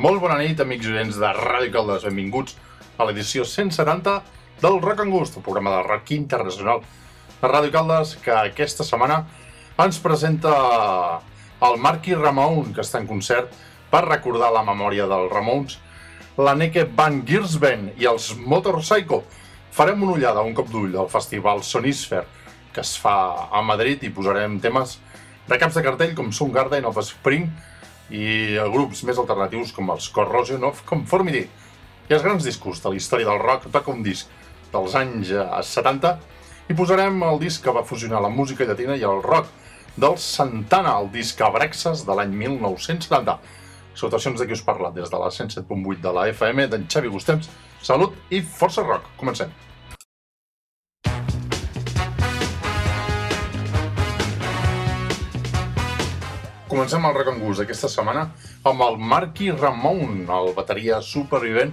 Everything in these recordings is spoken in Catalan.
Molt bona nit, amics i oients de Ràdio Caldes. Benvinguts a l'edició 170 del Rock and Gust, el programa de rock internacional de Ràdio Caldes, que aquesta setmana ens presenta el Marky Ramon, que està en concert per recordar la memòria dels Ramones, la Neke Van Giersben i els Motorcycle. Farem una ullada, un cop d'ull al festival Sonisfer, que es fa a Madrid i posarem temes de caps de cartell com Soundgarden of Spring i grups més alternatius com els Corrosion of Conformity. I els grans discos de la història del rock, toca un disc dels anys 70 i posarem el disc que va fusionar la música llatina i el rock del Santana, el disc Abrexas de l'any 1970. Salutacions de qui us parla des de la 107.8 de la FM, d'en Xavi Gustems. Salut i força rock. Comencem. Comencem el Gust aquesta setmana amb el Marky Ramon, el bateria supervivent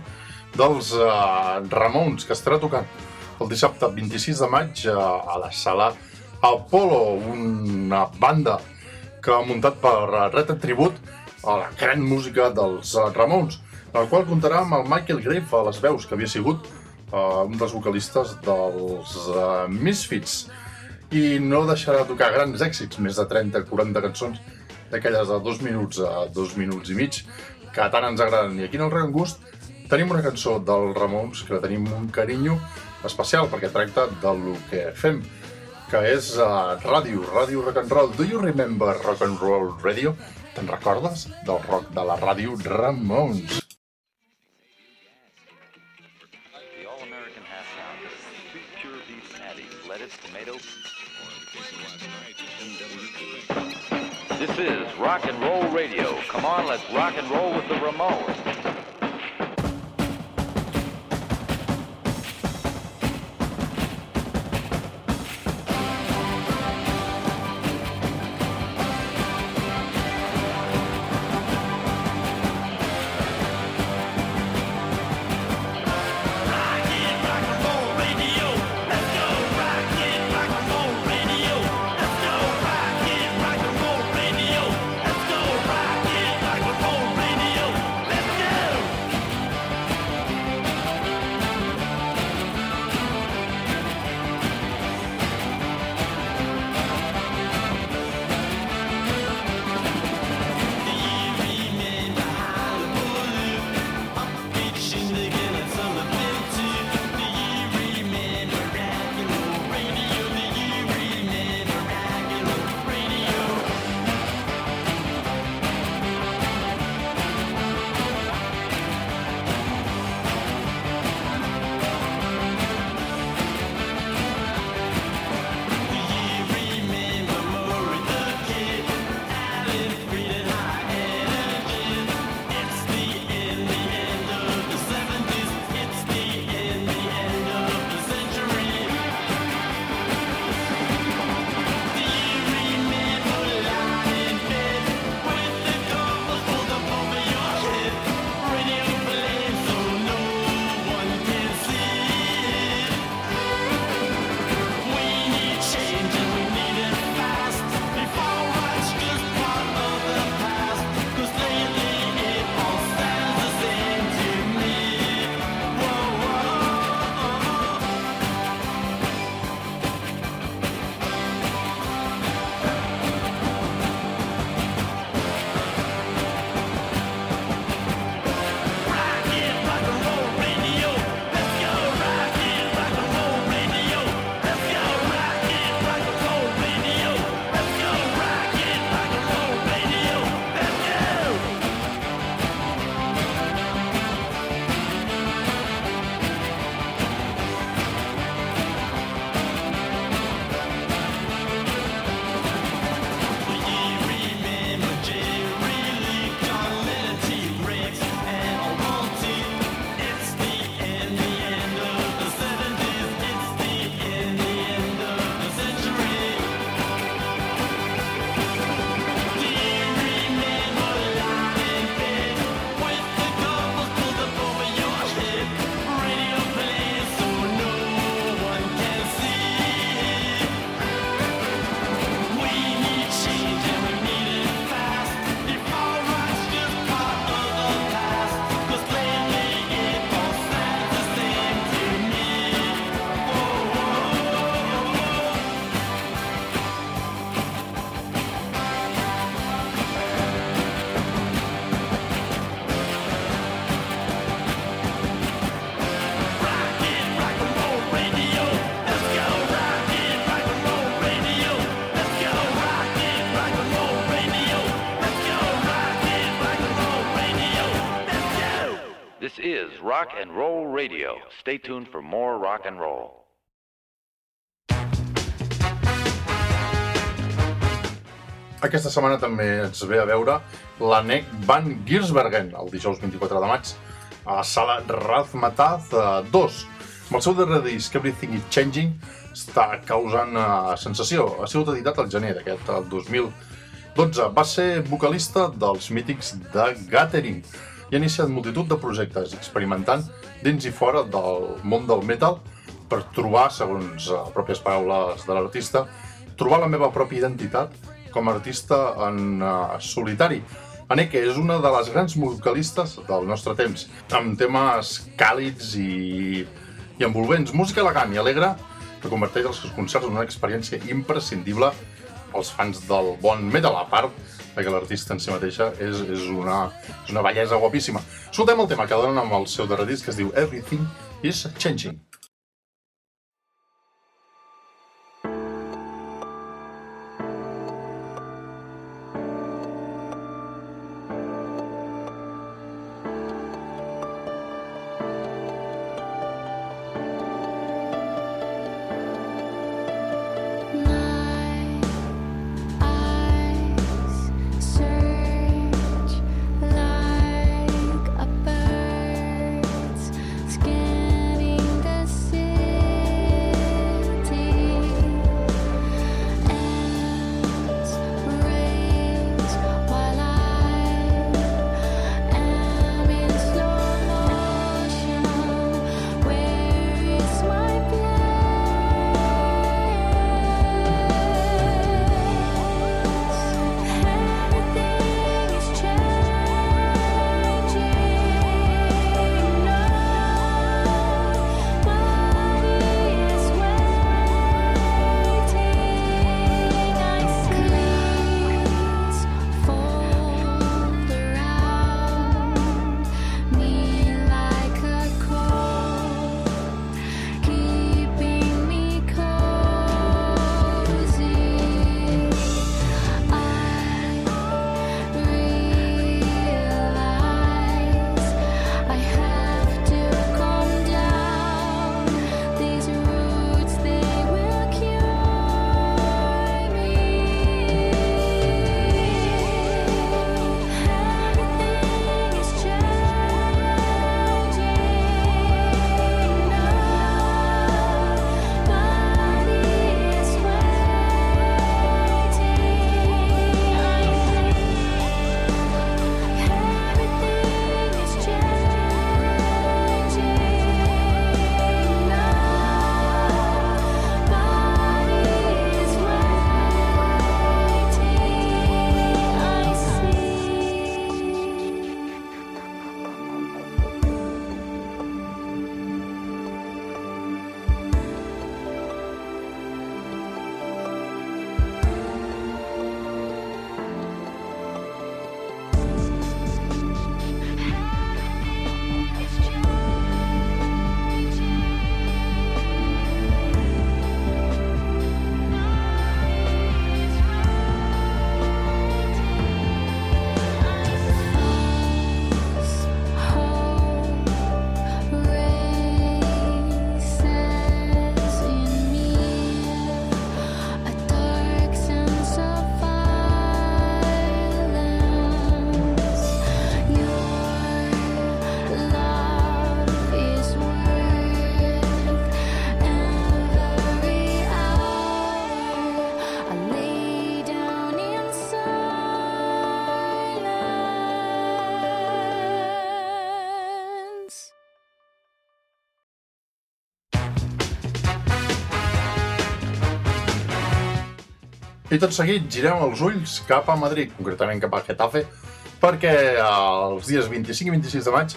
dels uh, Ramones, que estarà tocant el dissabte 26 de maig uh, a la sala Apollo, una banda que ha muntat per Red Tribut a la gran música dels uh, Ramones, el qual comptarà amb el Michael Grave a les veus, que havia sigut uh, un dels vocalistes dels uh, Misfits. I no deixarà de tocar grans èxits, més de 30-40 cançons d'aquelles de dos minuts a dos minuts i mig, que tant ens agraden. I aquí en el Rock Gust tenim una cançó del Ramones que tenim un carinyo especial perquè tracta del que fem, que és uh, ràdio, ràdio rock and roll. Do you remember rock and roll radio? Te'n recordes del rock de la ràdio Ramones? All-American half This is rock and roll radio. Come on, let's rock and roll with the Ramones. And Roll Radio. Stay tuned for more rock and roll. Aquesta setmana també ens ve a veure l'ANEC Van Giersbergen, el dijous 24 de maig, a la sala Razmataz 2. Amb el seu darrer disc, Everything is Changing, està causant uh, sensació. Ha sigut editat al gener d'aquest el 2012. Va ser vocalista dels mítics de Gathering i ha iniciat multitud de projectes experimentant dins i fora del món del metal per trobar, segons uh, pròpies paraules de l'artista, trobar la meva pròpia identitat com a artista en uh, solitari. Aneke és una de les grans vocalistes del nostre temps, amb temes càlids i, i envolvents, música elegant i alegre que converteix els seus concerts en una experiència imprescindible als fans del bon metal, a part de que l'artista en si mateixa és, és, una, és una bellesa guapíssima. Escoltem el tema que donen amb el seu darrer disc que es diu Everything is Changing. I tot seguit girem els ulls cap a Madrid, concretament cap a Getafe, perquè els dies 25 i 26 de maig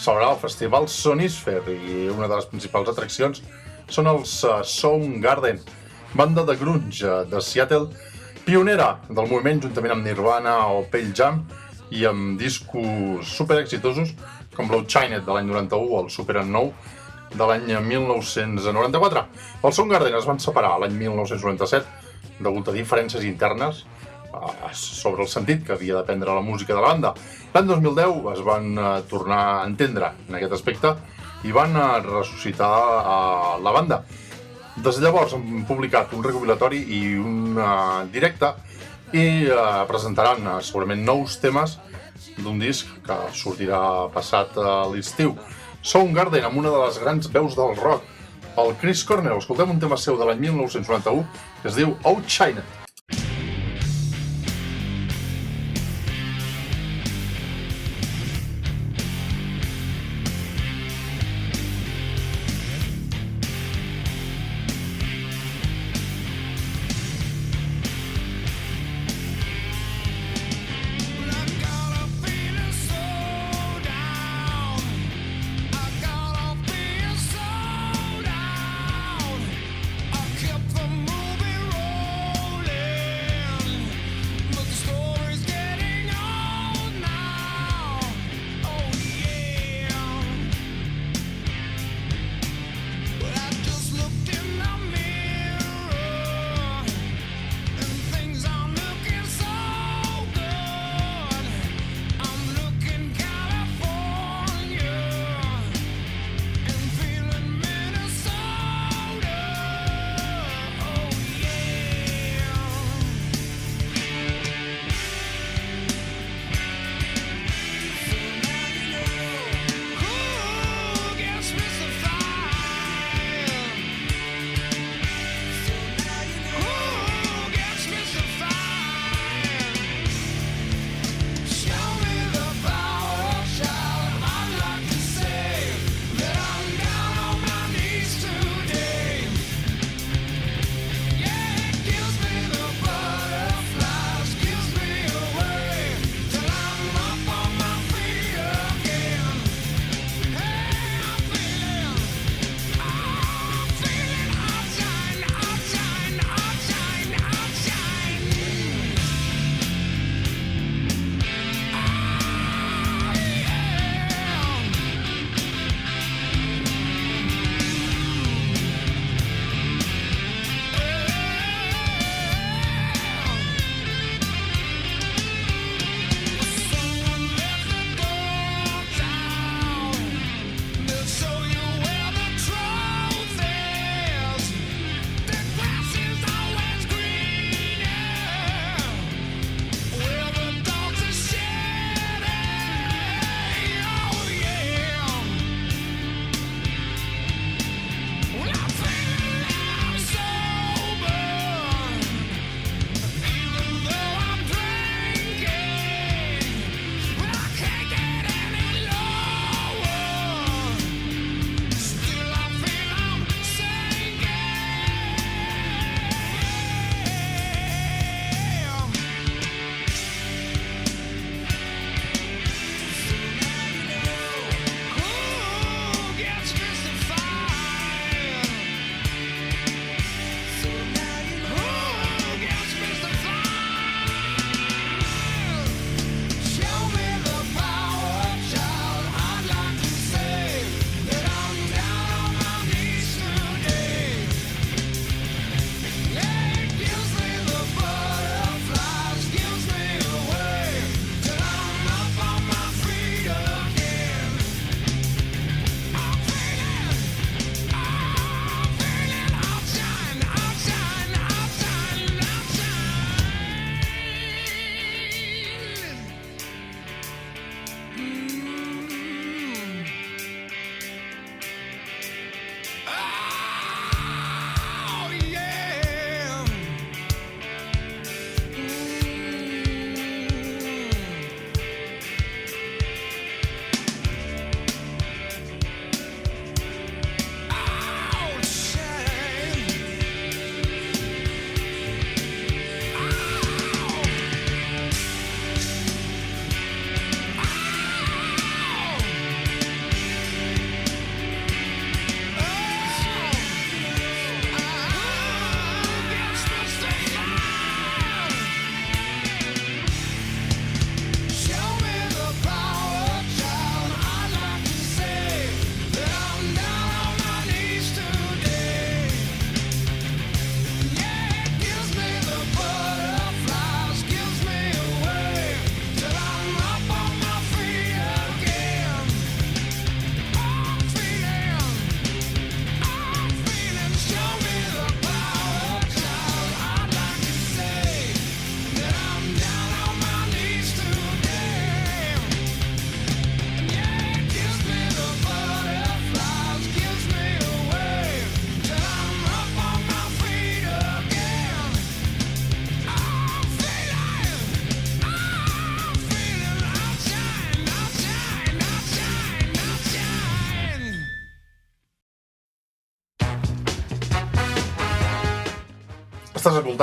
s'haurà el festival Sonisfer i una de les principals atraccions són els uh, Soundgarden, banda de grunge eh, de Seattle, pionera del moviment juntament amb Nirvana o Pearl Jam i amb discos super exitosos com Blood Chinet de l'any 91 o el Super Unknown de l'any 1994. Els Soundgarden es van separar l'any 1997 degut a diferències internes eh, sobre el sentit que havia de prendre la música de la banda. L'any 2010 es van eh, tornar a entendre en aquest aspecte i van eh, ressuscitar la banda. Des de llavors han publicat un recopilatori i un directe i presentaran segurament nous temes d'un disc que sortirà passat l'estiu. Soundgarden amb una de les grans veus del rock, el Chris Cornell. Escoltem un tema seu de l'any 1991 que es diu Out China.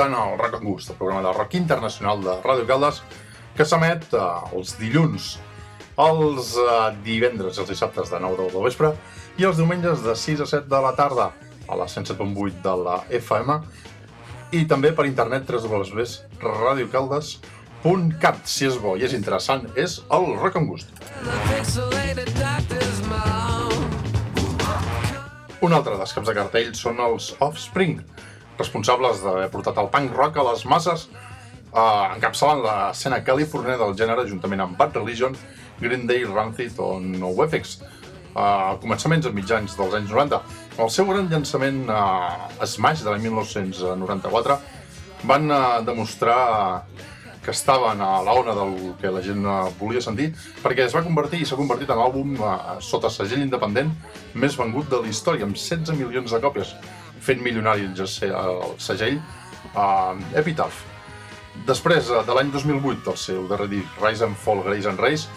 Escoltant el Rock and Gust, el programa de rock internacional de Ràdio Caldes, que s'emet eh, els dilluns, els eh, divendres i els dissabtes de 9 a 10 del vespre i els diumenges de 6 a 7 de la tarda a la 107.8 de la FM i també per internet www.radiocaldes.cat si és bo i és interessant, és el Rock and Gust. Un altre dels caps de cartell són els Offspring, responsables d'haver portat el punk rock a les masses, eh, encapçalant l'escena californiana del gènere juntament amb Bad Religion, Green Day, Rancid o NoFX, eh, a començaments a mitjans dels anys 90. Amb el seu gran llançament eh, Smash de l'any 1994 van eh, demostrar que estaven a la ona del que la gent eh, volia sentir, perquè es va convertir i s'ha convertit en l'àlbum eh, sota segell independent més vengut de la història, amb 16 milions de còpies, fent milionari el gese- el segell eh, Epitaph. Després eh, de l'any 2008, el seu darrer disc, Rise and Fall, Grace and Race,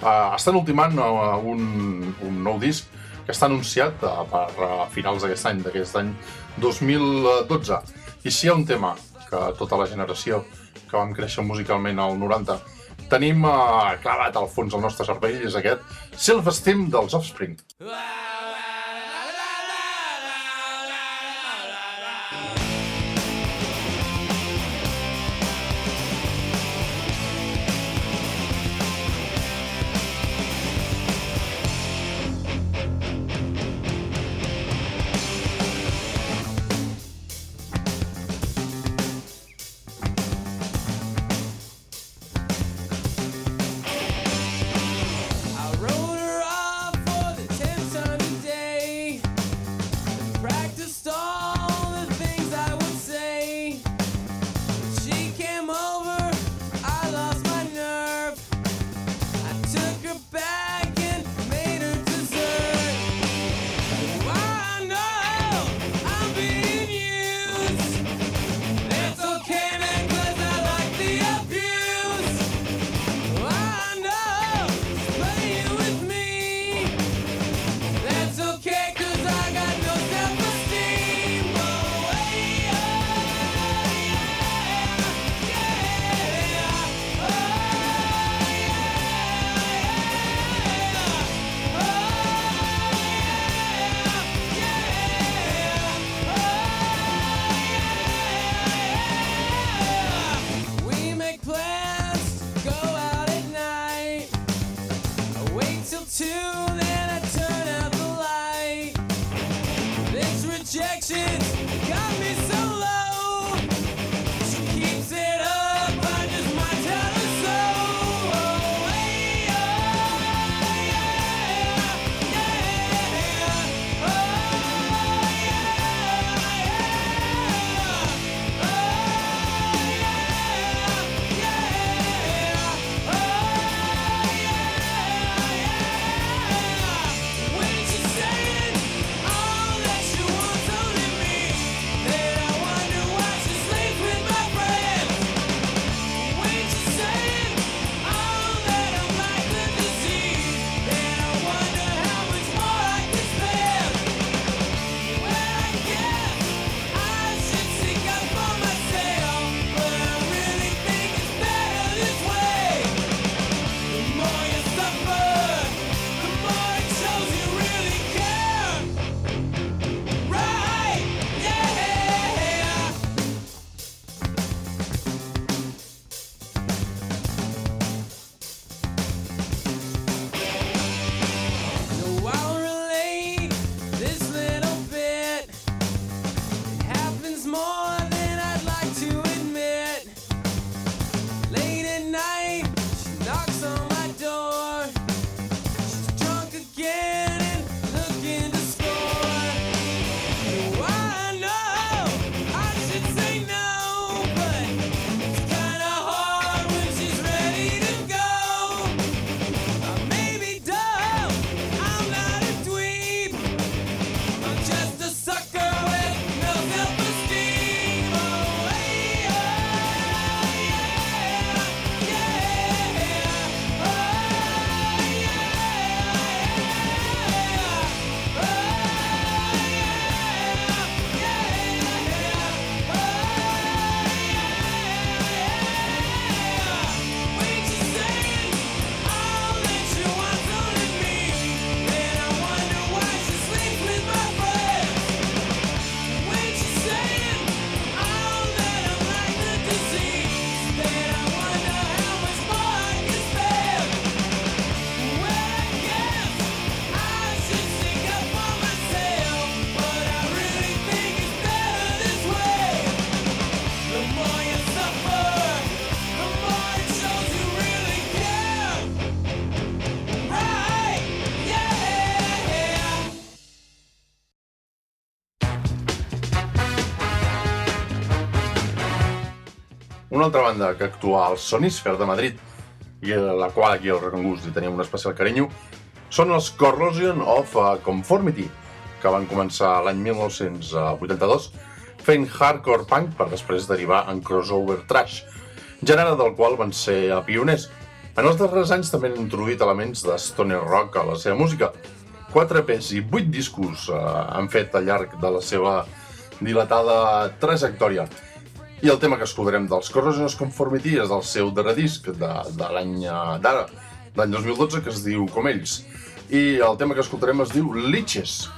eh, estan ultimant eh, un, un nou disc que està anunciat eh, per eh, finals d'aquest any, d'aquest any 2012. I si hi ha un tema que tota la generació que vam créixer musicalment al 90 tenim eh, clavat al fons del nostre cervell, és aquest Self-Esteem dels Offspring. I Jackson got me. Una altra banda que actua al Sonisfer de Madrid i a la qual aquí al Recongus hi tenim un especial carinyo, són els Corrosion of uh, Conformity, que van començar l'any 1982 fent hardcore punk per després derivar en crossover trash, gènere del qual van ser eh, pioners. En els darrers anys també han introduït elements de stoner rock a la seva música. 4 EPs i 8 discos eh, han fet al llarg de la seva dilatada trajectòria. I el tema que escoltarem dels Corrosion of Conformity és del seu darrer disc de, de l'any eh, d'ara, l'any 2012, que es diu Com ells. I el tema que escoltarem es diu Liches.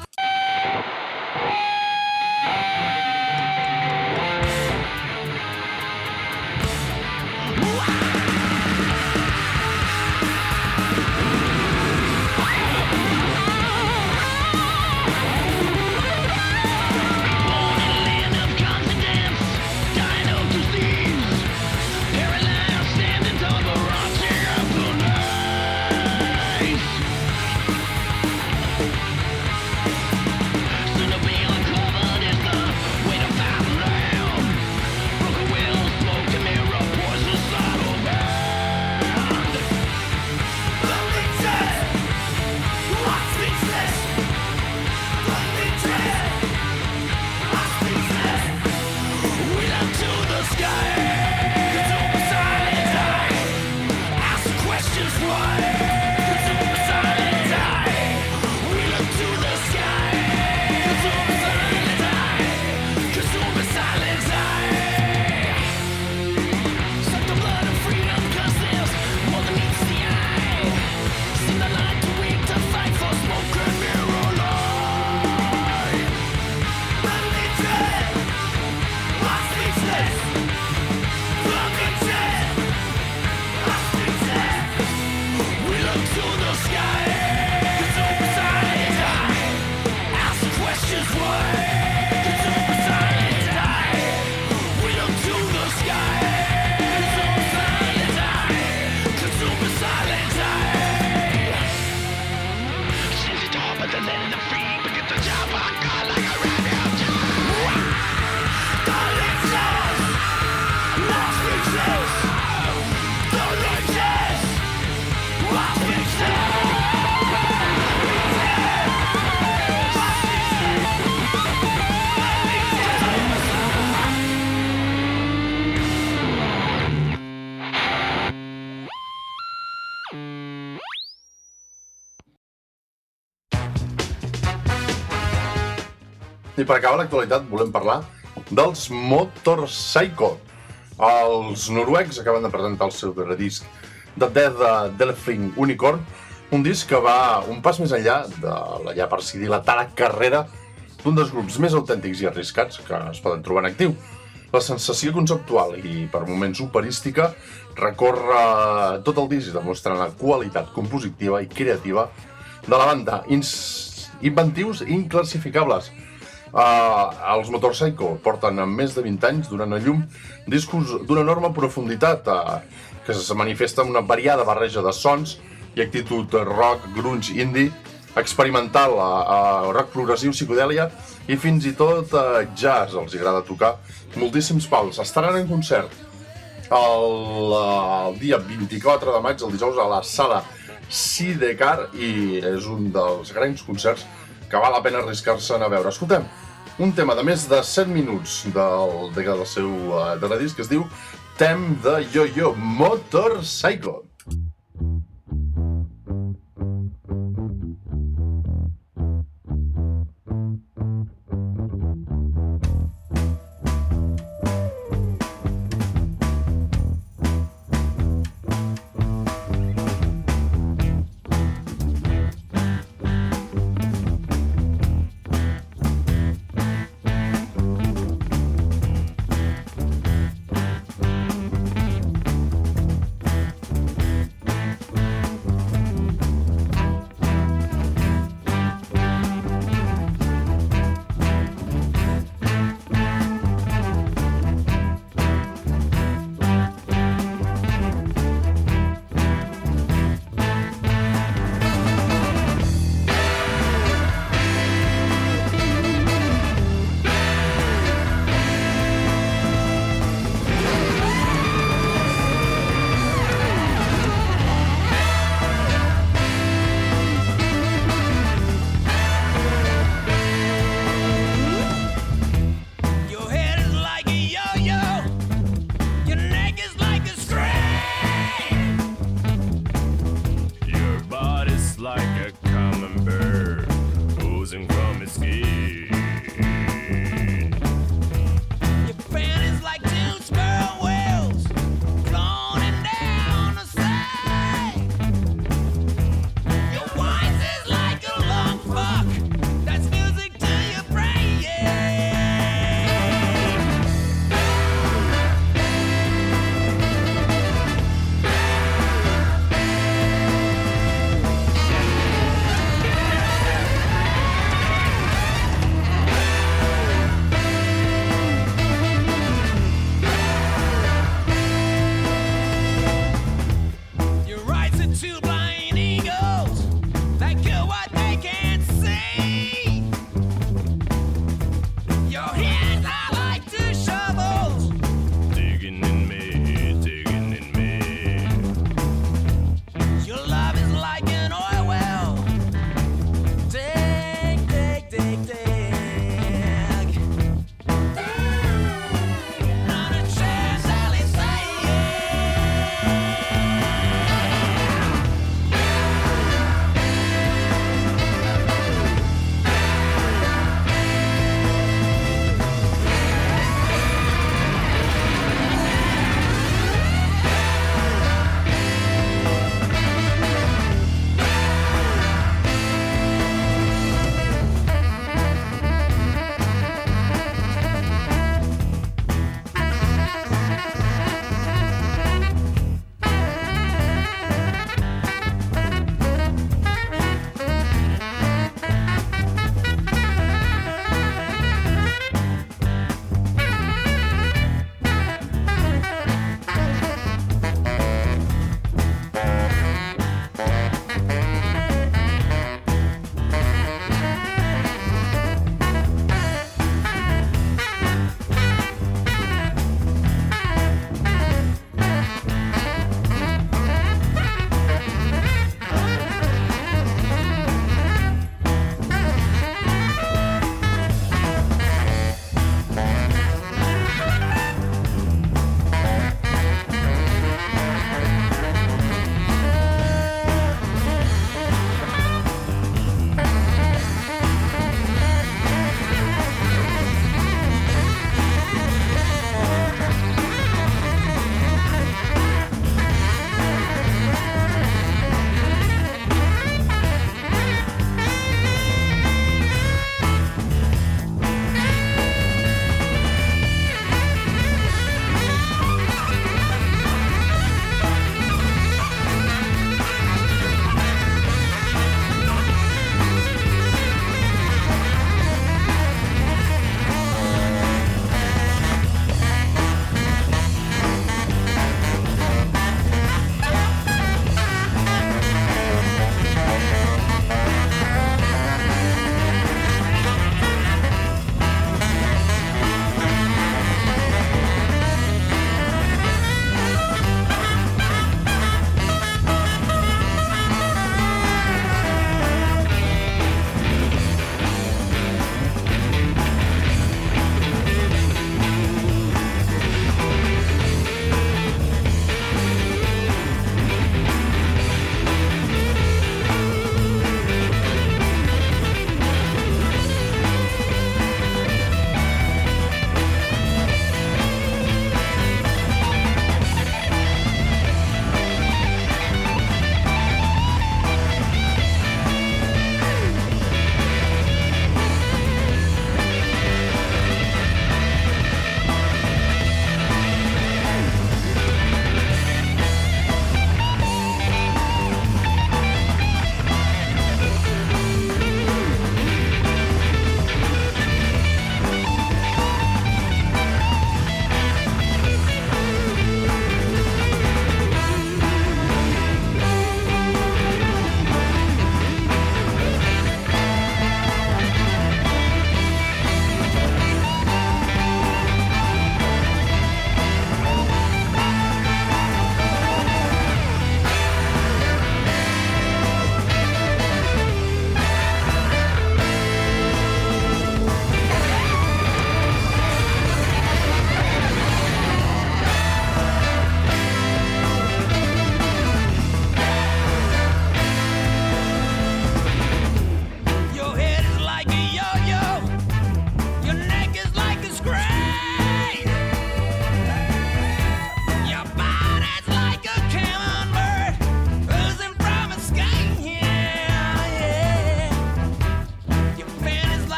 I per acabar l'actualitat volem parlar dels Motorpsycho. Els noruecs acaben de presentar el seu darrer disc The Death uh, Delphine Unicorn, un disc que va un pas més enllà de la ja per si dilatada carrera d'un dels grups més autèntics i arriscats que es poden trobar en actiu. La sensació conceptual i per moments operística recorre tot el disc demostrant la qualitat compositiva i creativa de la banda, ins inventius i inclassificables. Uh, els Motorpsycho porten més de 20 anys donant a llum discos d'una enorme profunditat uh, que es manifesta en una variada barreja de sons i actitud rock, grunge, indie, experimental, uh, uh, rock progressiu, psicodèlia i fins i tot uh, jazz els agrada tocar moltíssims pals. Estaran en concert el, uh, el dia 24 de maig, el dijous, a la sala Sidecar i és un dels grans concerts que val la pena arriscar-se a veure. Escoltem, un tema de més de 7 minuts del, de, del seu uh, darrer disc que es diu Tem de Yo-Yo Motorcycle.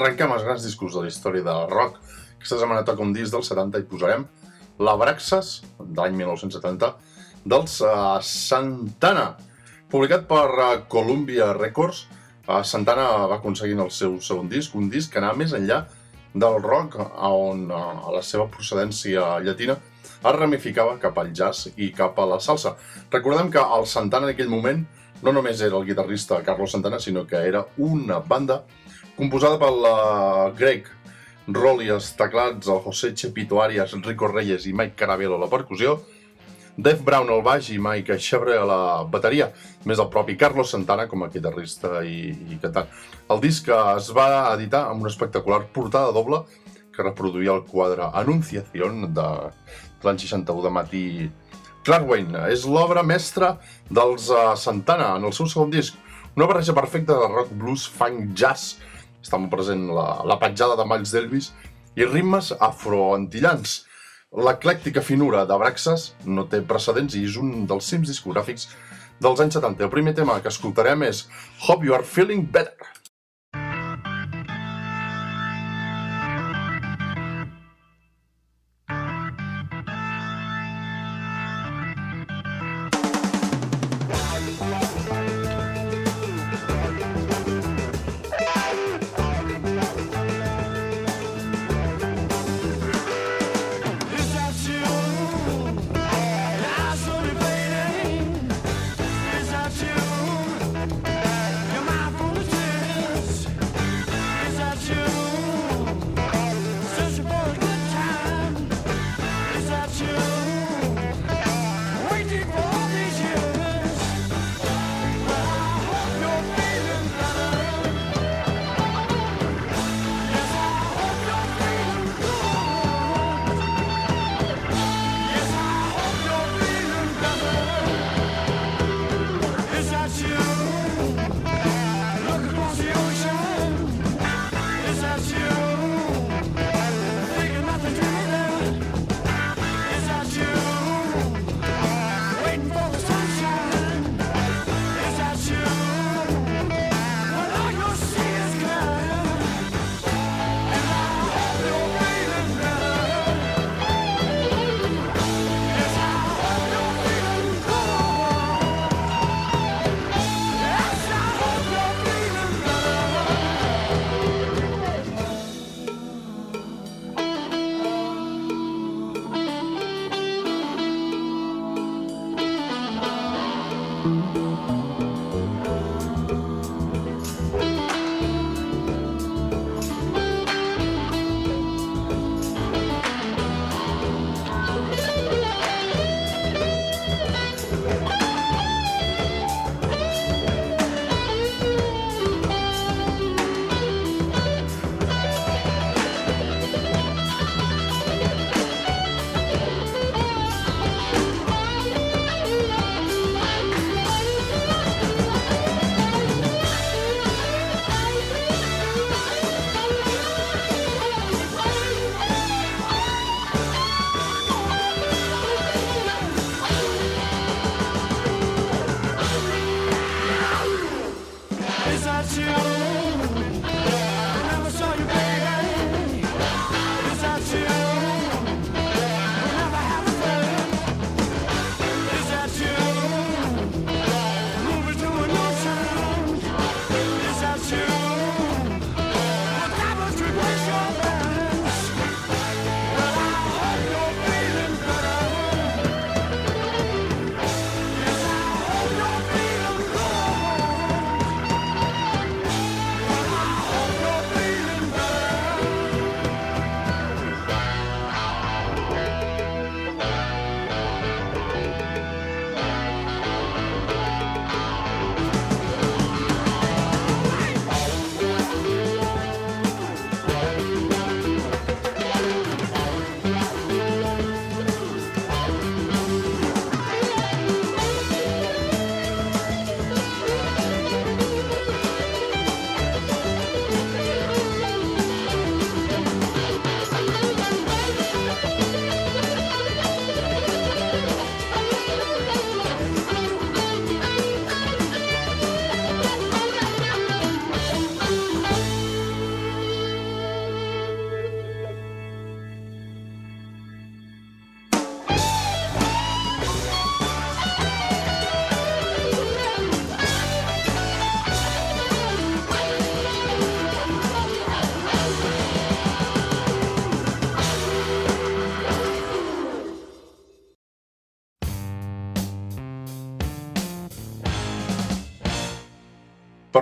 Arrenquem els grans discos de la història del rock. Aquesta setmana toca un disc del 70 i posarem l'Abraxas, de l'any 1970, dels uh, Santana. Publicat per uh, Columbia Records, uh, Santana va aconseguint el seu segon disc, un disc que anava més enllà del rock, on uh, a la seva procedència llatina es ramificava cap al jazz i cap a la salsa. Recordem que el Santana en aquell moment no només era el guitarrista Carlos Santana, sinó que era una banda composada pel uh, Greg Rolli als teclats, el José Chepito Arias, Rico Reyes i Mike Carabello a la percussió, Dave Brown al baix i Mike Chebre a la bateria, més el propi Carlos Santana com a guitarrista i, i cantant. El disc es va editar amb una espectacular portada doble que reproduïa el quadre Anunciación de, de l'any 61 de Matí Clark Wayne. És l'obra mestra dels uh, Santana en el seu segon disc. Una barreja perfecta de rock, blues, funk, jazz. Està molt present la, la petjada de Miles Delvis i ritmes afroantillans. L'eclèctica finura de Braxas no té precedents i és un dels cims discogràfics dels anys 70. El primer tema que escoltarem és Hope You Are Feeling Better.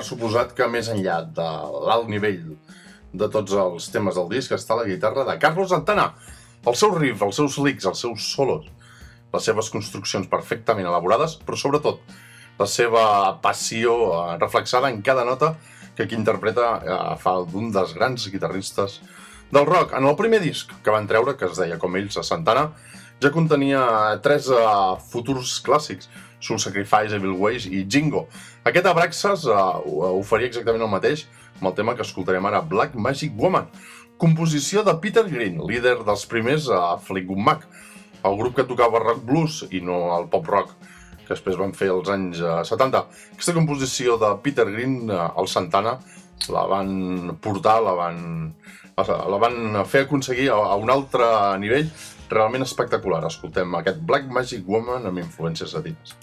Suposat que més enllà de l'alt nivell de tots els temes del disc està la guitarra de Carlos Santana. El seu riff, els seus licks, els seus solos, les seves construccions perfectament elaborades, però sobretot la seva passió eh, reflexada en cada nota que qui interpreta eh, fa d'un dels grans guitarristes del rock. En el primer disc que van treure, que es deia com ells a Santana, ja contenia tres uh, futurs clàssics, Soul Sacrifice, Evil Ways i Jingo. Aquest Abraxas uh, oferia exactament el mateix amb el tema que escoltarem ara, Black Magic Woman, composició de Peter Green, líder dels primers a uh, Fleetwood Mac, el grup que tocava rock blues i no el pop rock que després van fer els anys uh, 70. Aquesta composició de Peter Green, uh, el Santana, la van portar, la van, la van fer aconseguir a, a un altre nivell realment espectacular. Escoltem aquest Black Magic Woman amb influències latines.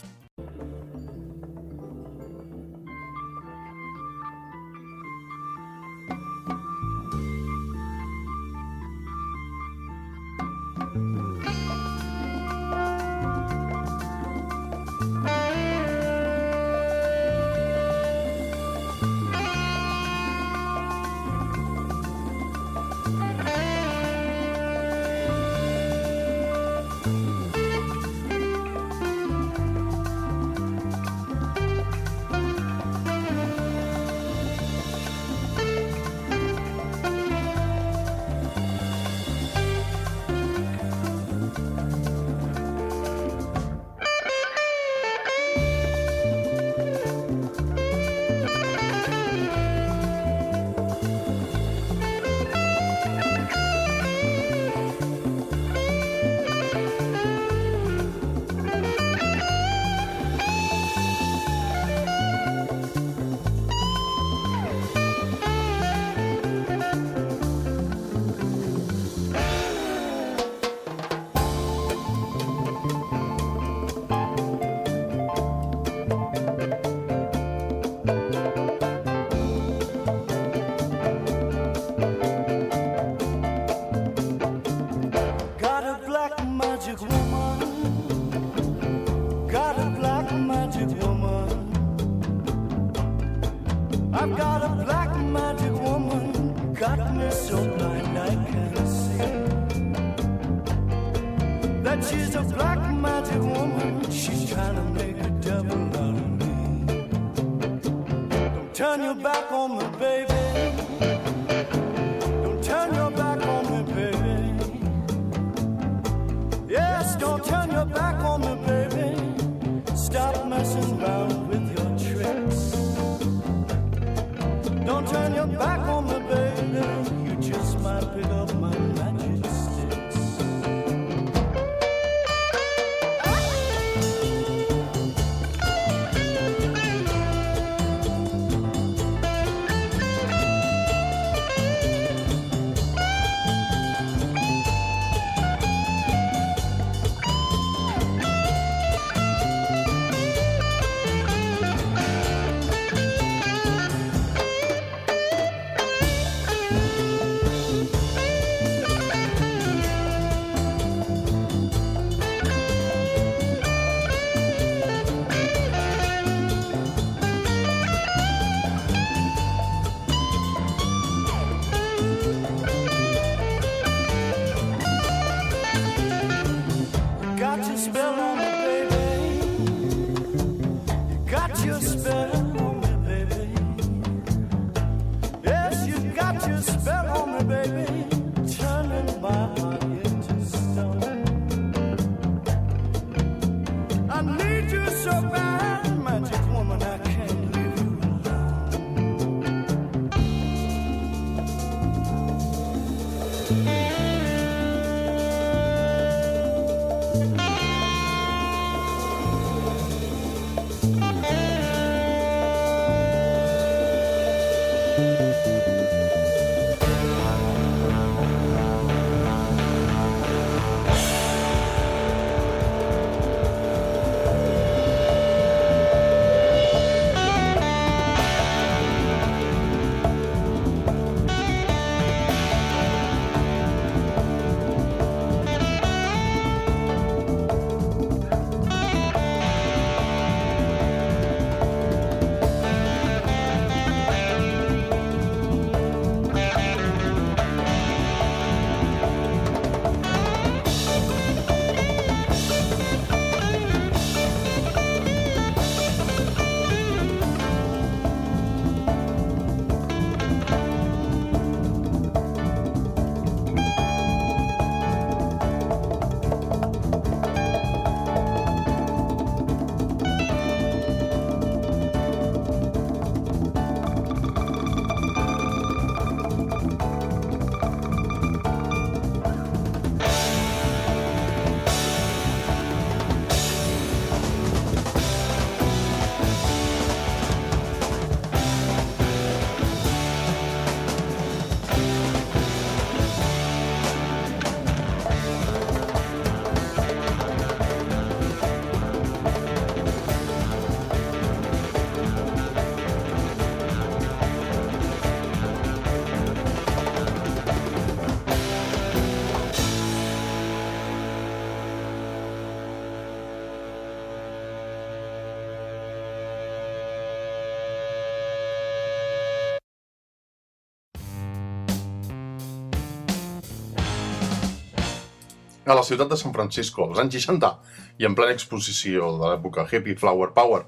La ciutat de San Francisco, als anys 60, i en plena exposició de l'època hippie Flower Power.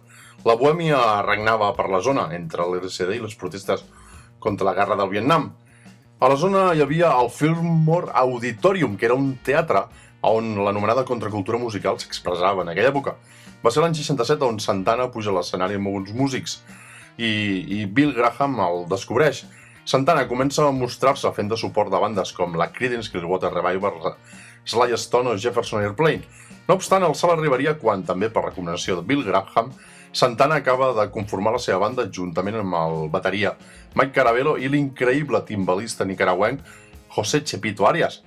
La bohèmia regnava per la zona, entre l'RCD i les protestes contra la guerra del Vietnam. A la zona hi havia el Fillmore Auditorium, que era un teatre on l'anomenada contracultura musical s'expressava en aquella època. Va ser l'any 67 on Santana puja a l'escenari amb uns músics i, i Bill Graham el descobreix. Santana comença a mostrar-se fent de suport de bandes com la Creedence Clearwater Revival, Sly Stone o Jefferson Airplane. No obstant, el salt arribaria quan, també per recomanació de Bill Graham, Santana acaba de conformar la seva banda juntament amb el bateria Mike Carabello i l'increïble timbalista nicaragüenc José Chepito Arias.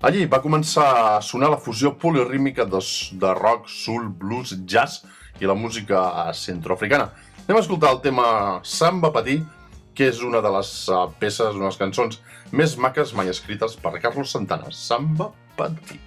Allí va començar a sonar la fusió polirrímica de, de rock, soul, blues, jazz i la música centroafricana. Anem a escoltar el tema Samba Patí, que és una de les uh, peces, les cançons més maques mai escrites per Carlos Santana. Samba Patí.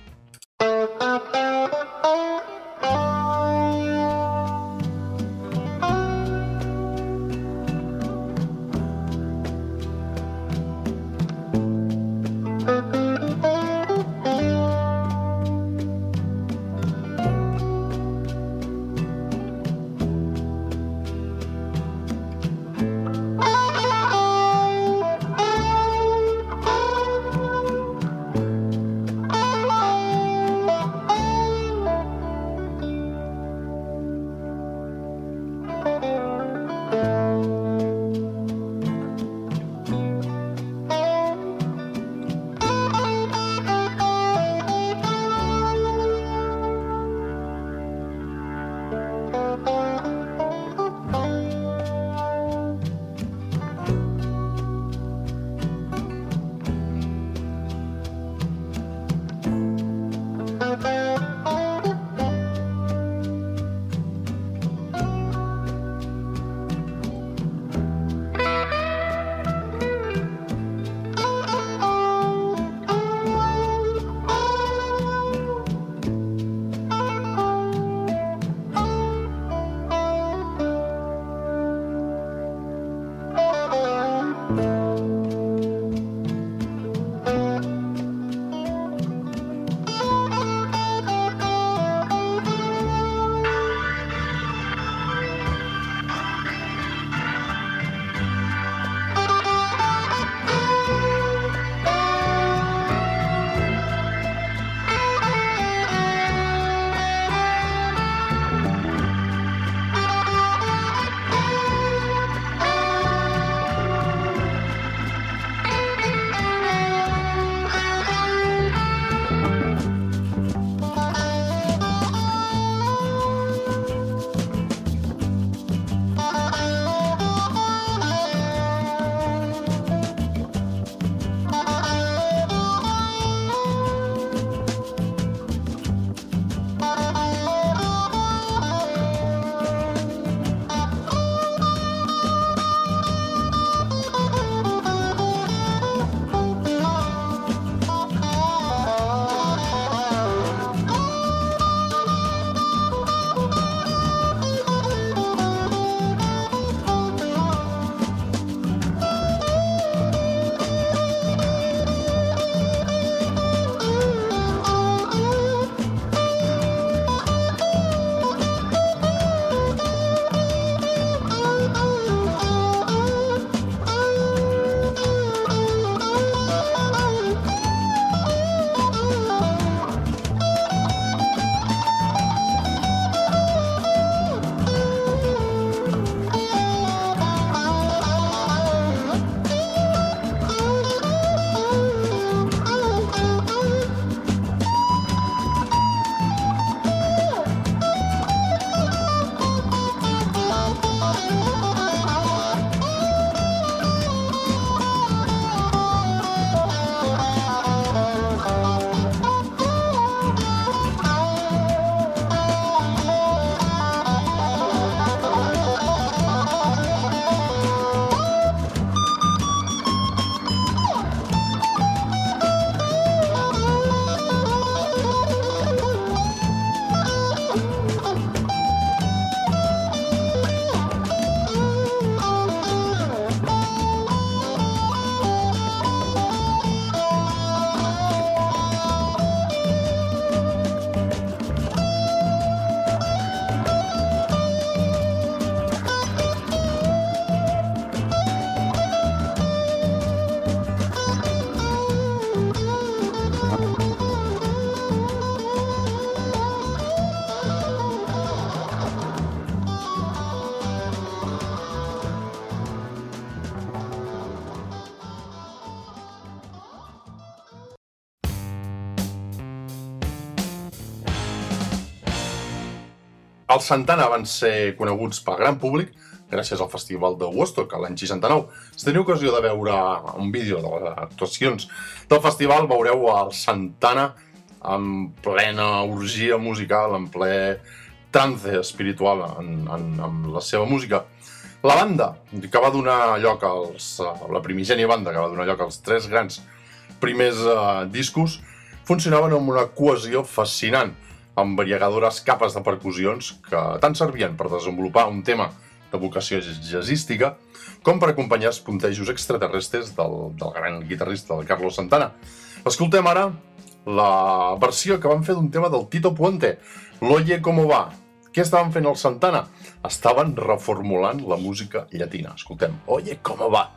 Els Santana van ser coneguts pel gran públic gràcies al Festival de Woodstock l'any 69. Si teniu ocasió de veure un vídeo de les actuacions del festival, veureu el Santana en plena orgia musical, en ple trance espiritual en, en, en la seva música. La banda que va donar lloc als... eh, la primigènia banda que va donar lloc als tres grans primers uh, discos funcionaven amb una cohesió fascinant, amb variegadores capes de percussions que tant servien per desenvolupar un tema de vocació jazzística com per acompanyar els puntejos extraterrestres del, del gran guitarrista, del Carlos Santana. Escoltem ara la versió que van fer d'un tema del Tito Puente, l'Oye Como Va. Què estaven fent els Santana? Estaven reformulant la música llatina. Escoltem, Oye Como Va.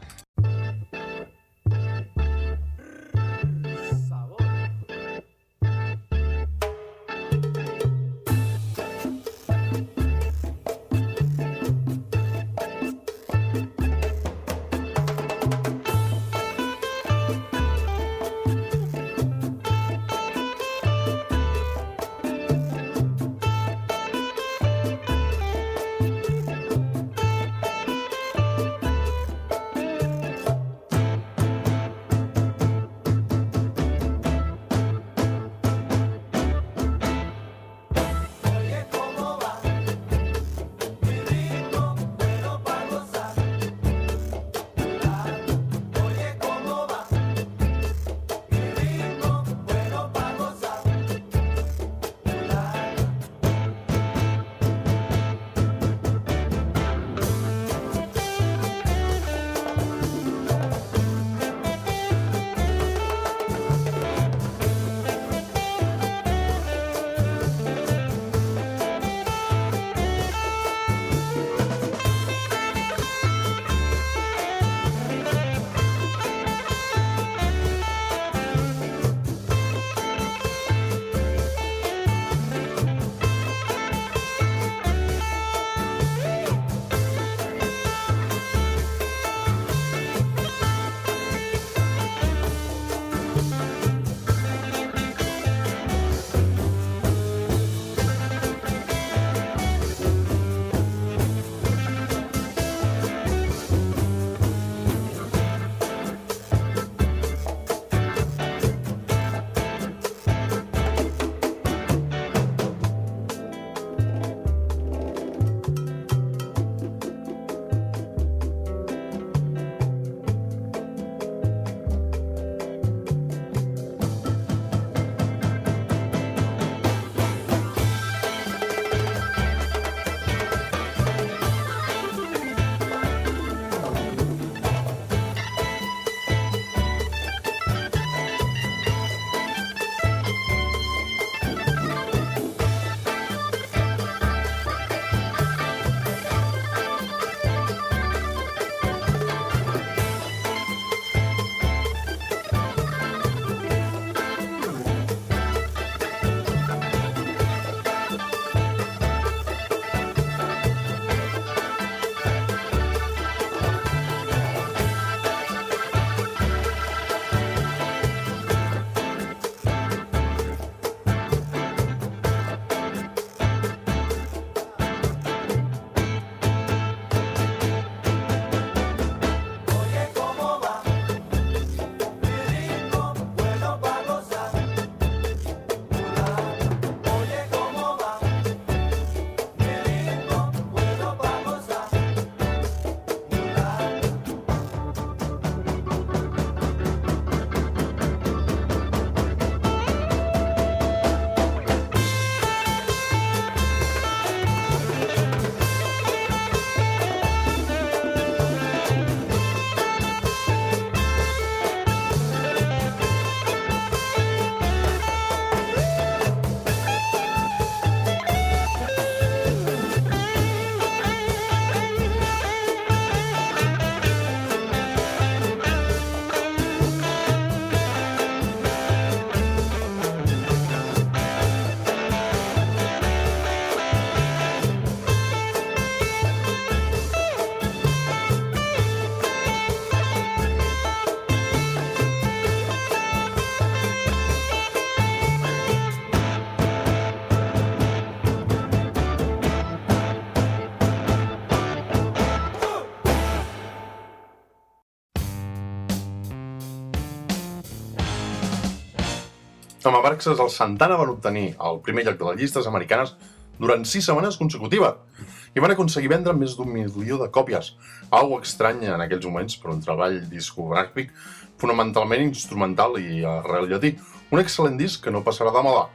Amb Abraxas, els Santana van obtenir el primer lloc de les llistes americanes durant sis setmanes consecutives i van aconseguir vendre més d'un milió de còpies. Algo estrany en aquells moments per un treball discogràfic fonamentalment instrumental i arrel llatí. Un excel·lent disc que no passarà de moda.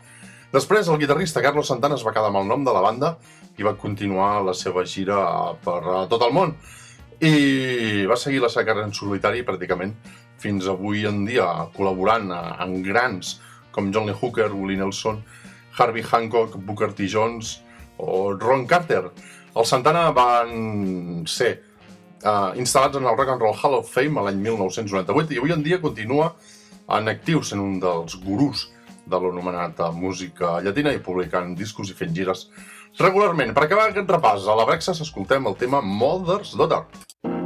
Després, el guitarrista Carlos Santana es va quedar amb el nom de la banda i va continuar la seva gira per eh, tot el món. I va seguir la seva carrera en solitari pràcticament fins avui en dia, col·laborant eh, amb grans com John Lee Hooker, Willie Nelson, Harvey Hancock, Booker T. Jones o Ron Carter. Els Santana van ser uh, instal·lats en el Rock and Roll Hall of Fame l'any 1998 i avui en dia continua en actiu sent un dels gurús de l'anomenat música llatina i publicant discos i fent gires regularment. Per acabar aquest repàs, a la Brexas escoltem el tema Mother's Daughter. Got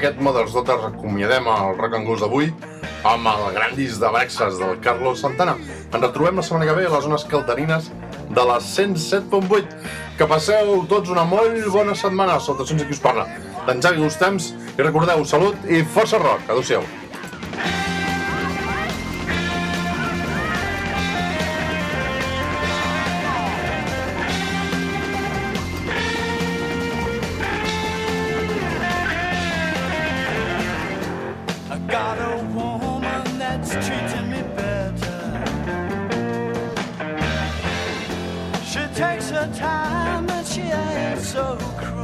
aquest Mother's Daughter acomiadem el Rock and Goes d'avui amb el gran disc de Brexas del Carlos Santana. Ens retrobem la setmana que ve a les zones calderines de la 107.8. Que passeu tots una molt bona setmana. Salutacions a qui us parla. D'en Xavi Gustems. I recordeu, salut i força rock. Adéu-siau. Takes her time and she ain't so cruel.